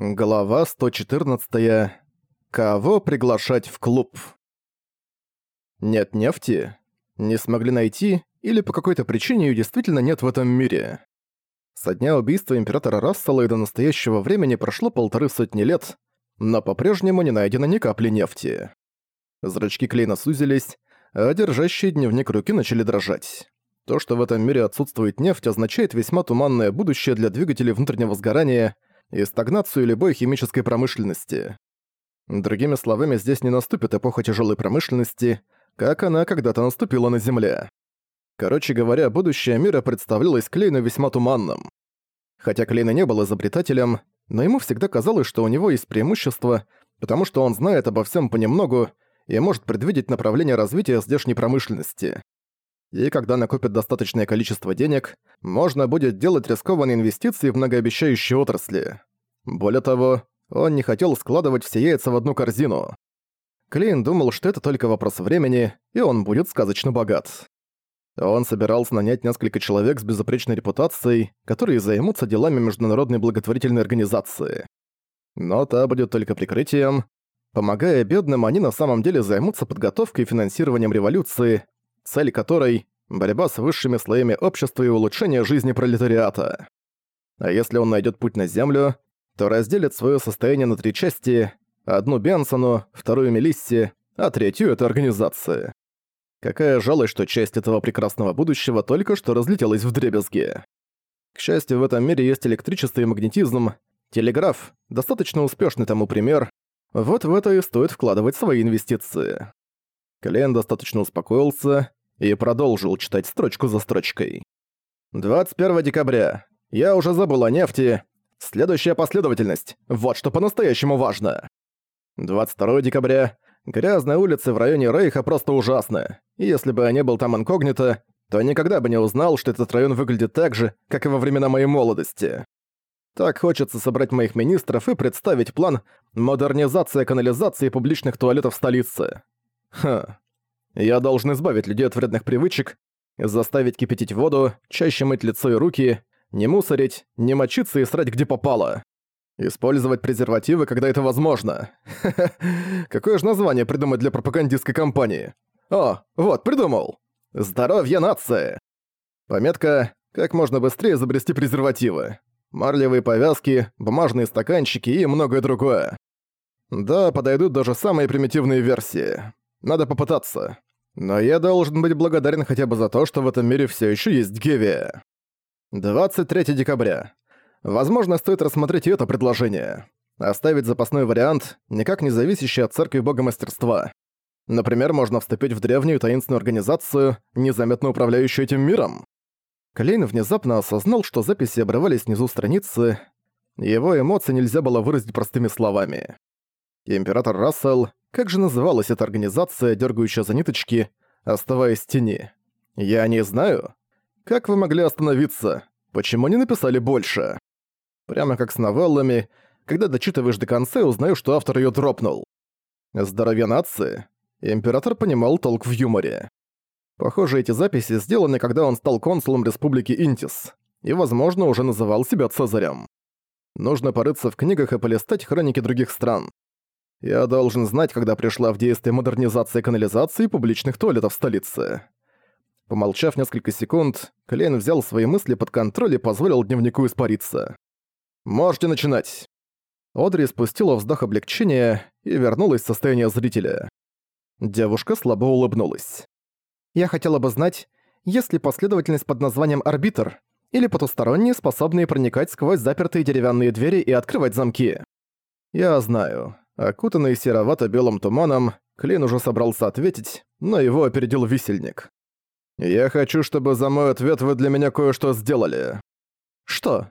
Глава 114. Кого приглашать в клуб? Нет нефти? Не смогли найти? Или по какой-то причине ее действительно нет в этом мире? Со дня убийства императора Рассела и до настоящего времени прошло полторы сотни лет, но по-прежнему не найдено ни капли нефти. Зрачки Клейна сузились, а держащие дневник руки начали дрожать. То, что в этом мире отсутствует нефть, означает весьма туманное будущее для двигателей внутреннего сгорания – и стагнацию любой химической промышленности. Другими словами, здесь не наступит эпоха тяжелой промышленности, как она когда-то наступила на Земле. Короче говоря, будущее мира представлялось Клейну весьма туманным. Хотя Клейна не был изобретателем, но ему всегда казалось, что у него есть преимущество, потому что он знает обо всем понемногу и может предвидеть направление развития здешней промышленности и когда накопит достаточное количество денег, можно будет делать рискованные инвестиции в многообещающие отрасли. Более того, он не хотел складывать все яйца в одну корзину. Клейн думал, что это только вопрос времени, и он будет сказочно богат. Он собирался нанять несколько человек с безупречной репутацией, которые займутся делами международной благотворительной организации. Но та будет только прикрытием. Помогая бедным, они на самом деле займутся подготовкой и финансированием революции, цель которой – борьба с высшими слоями общества и улучшение жизни пролетариата. А если он найдет путь на Землю, то разделит свое состояние на три части – одну Бенсону, вторую Мелиссе, а третью – это организации. Какая жалость, что часть этого прекрасного будущего только что разлетелась в дребезги. К счастью, в этом мире есть электричество и магнетизм. Телеграф – достаточно успешный тому пример. Вот в это и стоит вкладывать свои инвестиции. Клиент достаточно успокоился и продолжил читать строчку за строчкой. 21 декабря. Я уже забыл о нефти. Следующая последовательность. Вот что по-настоящему важно. 22 декабря. Грязные улицы в районе Рейха просто ужасны. И если бы я не был там инкогнито, то никогда бы не узнал, что этот район выглядит так же, как и во времена моей молодости. Так хочется собрать моих министров и представить план модернизации канализации публичных туалетов столицы. Ха, я должен избавить людей от вредных привычек, заставить кипятить воду, чаще мыть лицо и руки, не мусорить, не мочиться и срать где попало. Использовать презервативы, когда это возможно. Какое же название придумать для пропагандистской кампании? О, вот, придумал. Здоровье нации. Пометка «Как можно быстрее изобрести презервативы». Марлевые повязки, бумажные стаканчики и многое другое. Да, подойдут даже самые примитивные версии. Надо попытаться. Но я должен быть благодарен хотя бы за то, что в этом мире все еще есть Гевия. 23 декабря. Возможно, стоит рассмотреть это предложение. Оставить запасной вариант, никак не зависящий от церкви бога мастерства. Например, можно вступить в древнюю таинственную организацию, незаметно управляющую этим миром. Клейн внезапно осознал, что записи обрывались внизу страницы, его эмоции нельзя было выразить простыми словами. Император Рассел, как же называлась эта организация, дергающая за ниточки, оставаясь в тени? Я не знаю. Как вы могли остановиться? Почему не написали больше? Прямо как с новеллами, когда дочитываешь до конца узнаю, что автор ее дропнул. Здоровье нации. Император понимал толк в юморе. Похоже, эти записи сделаны, когда он стал консулом Республики Интис, и, возможно, уже называл себя Цезарем. Нужно порыться в книгах и полистать хроники других стран. Я должен знать, когда пришла в действие модернизация канализации и публичных туалетов в столице. Помолчав несколько секунд, Клейн взял свои мысли под контроль и позволил дневнику испариться. «Можете начинать». Одри спустила вздох облегчения и вернулась в состояние зрителя. Девушка слабо улыбнулась. «Я хотела бы знать, есть ли последовательность под названием «Арбитр» или потусторонние, способные проникать сквозь запертые деревянные двери и открывать замки?» «Я знаю. Окутанный серовато-белым туманом, Клин уже собрался ответить, но его опередил висельник. «Я хочу, чтобы за мой ответ вы для меня кое-что сделали». «Что?»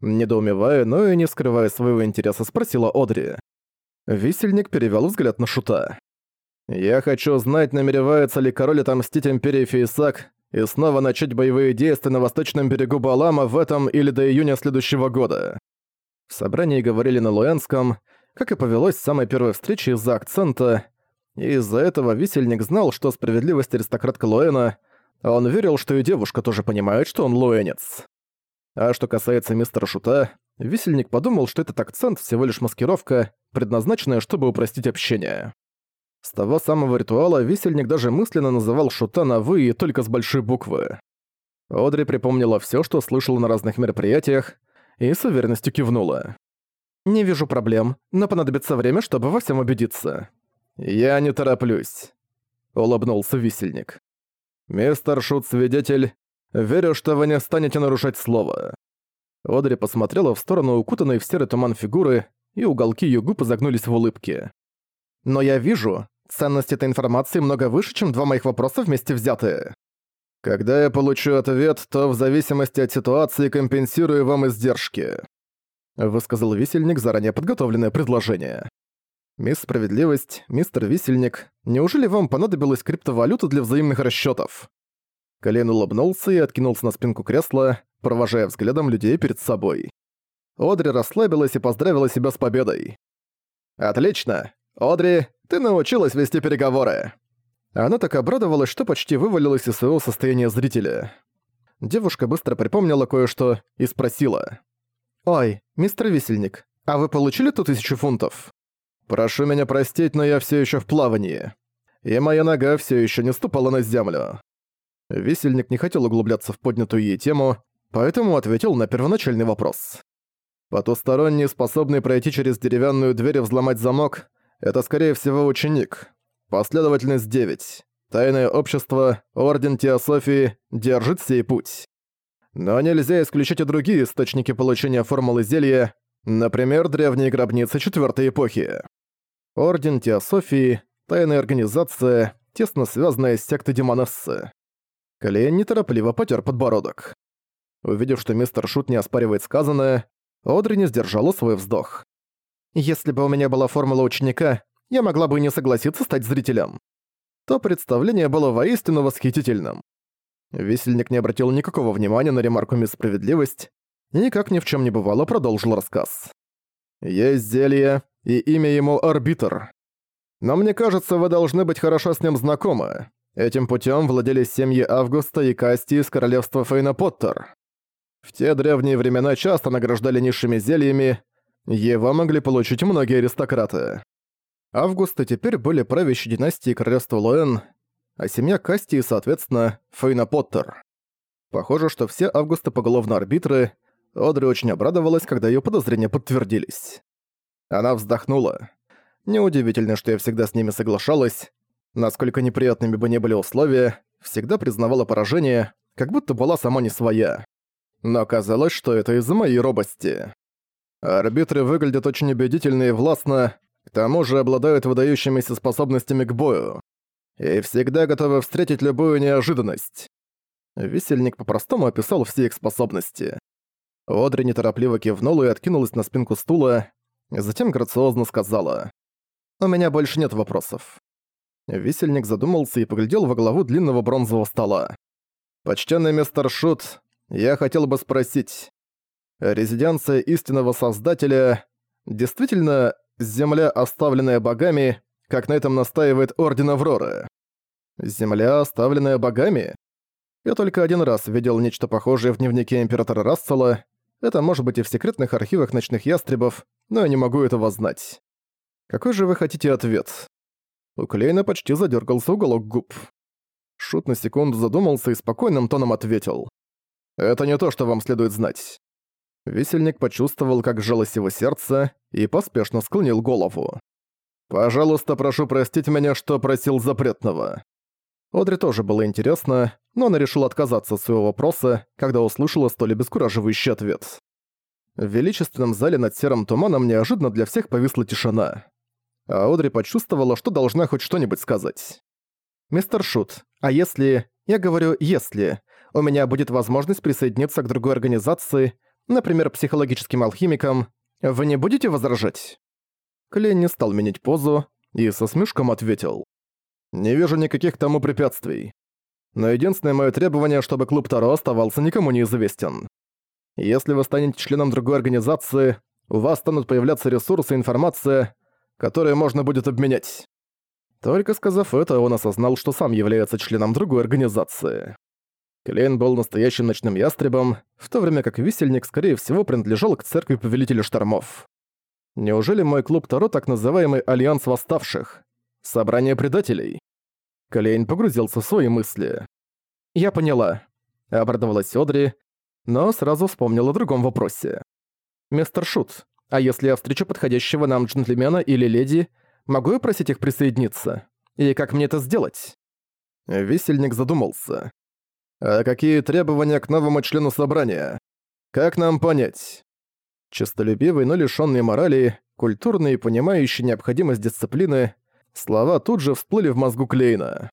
Недоумевая, но и не скрывая своего интереса, спросила Одри. Висельник перевел взгляд на Шута. «Я хочу знать, намеревается ли король отомстить Империи Фейсак и снова начать боевые действия на восточном берегу Балама в этом или до июня следующего года». В собрании говорили на Луэнском, как и повелось с самой первой встречи из-за акцента, и из-за этого висельник знал, что справедливость аристократка Луэна, он верил, что и девушка тоже понимает, что он луэнец. А что касается мистера Шута, Висельник подумал, что этот акцент всего лишь маскировка, предназначенная, чтобы упростить общение. С того самого ритуала висельник даже мысленно называл Шута на «вы» и только с большой буквы. Одри припомнила все, что слышала на разных мероприятиях, и с уверенностью кивнула. «Не вижу проблем, но понадобится время, чтобы во всем убедиться». «Я не тороплюсь», — улыбнулся висельник. «Мистер Шут-свидетель, верю, что вы не станете нарушать слово». Одри посмотрела в сторону укутанной в серый туман фигуры, и уголки её губ изогнулись в улыбке. «Но я вижу, ценность этой информации много выше, чем два моих вопроса вместе взятые. Когда я получу ответ, то в зависимости от ситуации компенсирую вам издержки», высказал висельник заранее подготовленное предложение. «Мисс Справедливость, мистер Висельник, неужели вам понадобилась криптовалюта для взаимных расчётов?» Колен улыбнулся и откинулся на спинку кресла, провожая взглядом людей перед собой. Одри расслабилась и поздравила себя с победой. «Отлично! Одри, ты научилась вести переговоры!» Она так обрадовалась, что почти вывалилась из своего состояния зрителя. Девушка быстро припомнила кое-что и спросила. «Ой, мистер Висельник, а вы получили ту тысячу фунтов?» «Прошу меня простить, но я все еще в плавании. И моя нога все еще не ступала на землю». Висельник не хотел углубляться в поднятую ей тему, поэтому ответил на первоначальный вопрос. Потусторонний, способный пройти через деревянную дверь и взломать замок, это скорее всего ученик. Последовательность 9. Тайное общество, Орден Теософии держит сей путь. Но нельзя исключить и другие источники получения формулы зелья, например, древние гробницы четвертой эпохи. Орден Теософии – тайная организация, тесно связанная с сектой Демонессы. Колея неторопливо потер подбородок. Увидев, что мистер Шут не оспаривает сказанное, Одри не сдержала свой вздох. «Если бы у меня была формула ученика, я могла бы не согласиться стать зрителем». То представление было воистину восхитительным. Висельник не обратил никакого внимания на ремарку «Мисс Справедливость» и, как ни в чем не бывало, продолжил рассказ. «Есть зелье, и имя ему Арбитр. Но мне кажется, вы должны быть хорошо с ним знакомы. Этим путем владели семьи Августа и Касти из королевства Фейна Поттер. В те древние времена часто награждали низшими зельями, его могли получить многие аристократы. Августы теперь были правящей династией королевства Луэн, а семья Касти, соответственно, Фейна Поттер. Похоже, что все Августы поголовно арбитры, Одри очень обрадовалась, когда ее подозрения подтвердились. Она вздохнула. Неудивительно, что я всегда с ними соглашалась. Насколько неприятными бы ни были условия, всегда признавала поражение, как будто была сама не своя но оказалось, что это из-за моей робости. Арбитры выглядят очень убедительно и властно, к тому же обладают выдающимися способностями к бою. И всегда готовы встретить любую неожиданность. Висельник по-простому описал все их способности. Одри неторопливо кивнула и откинулась на спинку стула, затем грациозно сказала. «У меня больше нет вопросов». Висельник задумался и поглядел во главу длинного бронзового стола. «Почтенный мистер Шут, я хотел бы спросить, резиденция истинного Создателя действительно земля, оставленная богами, как на этом настаивает Орден Авроры? Земля, оставленная богами? Я только один раз видел нечто похожее в дневнике Императора Рассела. Это может быть и в секретных архивах ночных ястребов, но я не могу этого знать. Какой же вы хотите ответ? У Клейна почти задергался уголок губ. Шут на секунду задумался и спокойным тоном ответил. Это не то, что вам следует знать». Висельник почувствовал, как сжалось его сердце, и поспешно склонил голову. «Пожалуйста, прошу простить меня, что просил запретного». Одри тоже было интересно, но она решила отказаться от своего вопроса, когда услышала столь обескураживающий ответ. В величественном зале над серым туманом неожиданно для всех повисла тишина. А Одри почувствовала, что должна хоть что-нибудь сказать. «Мистер Шут, а если... Я говорю «если» у меня будет возможность присоединиться к другой организации, например, психологическим алхимикам, вы не будете возражать?» Клейн не стал менять позу и со смешком ответил. «Не вижу никаких тому препятствий. Но единственное мое требование, чтобы клуб Таро оставался никому неизвестен. Если вы станете членом другой организации, у вас станут появляться ресурсы и информация, которые можно будет обменять». Только сказав это, он осознал, что сам является членом другой организации. Клейн был настоящим ночным ястребом, в то время как висельник, скорее всего, принадлежал к церкви Повелителя Штормов. Неужели мой клуб Таро так называемый Альянс Восставших? Собрание предателей? Клейн погрузился в свои мысли. «Я поняла», — обрадовалась Одри, но сразу вспомнила о другом вопросе. «Мистер Шут, а если я встречу подходящего нам джентльмена или леди, могу я просить их присоединиться? И как мне это сделать?» Висельник задумался. «А какие требования к новому члену собрания? Как нам понять?» Честолюбивый, но лишённый морали, культурный и понимающий необходимость дисциплины, слова тут же всплыли в мозгу Клейна.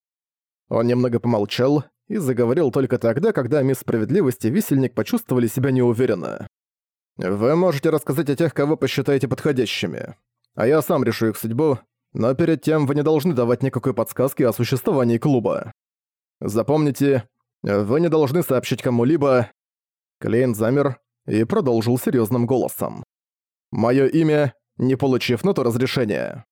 Он немного помолчал и заговорил только тогда, когда мисс Справедливости и Висельник почувствовали себя неуверенно. «Вы можете рассказать о тех, кого посчитаете подходящими. А я сам решу их судьбу, но перед тем вы не должны давать никакой подсказки о существовании клуба. Запомните, вы не должны сообщить кому-либо...» Клейн замер и продолжил серьезным голосом. «Моё имя, не получив на то разрешения.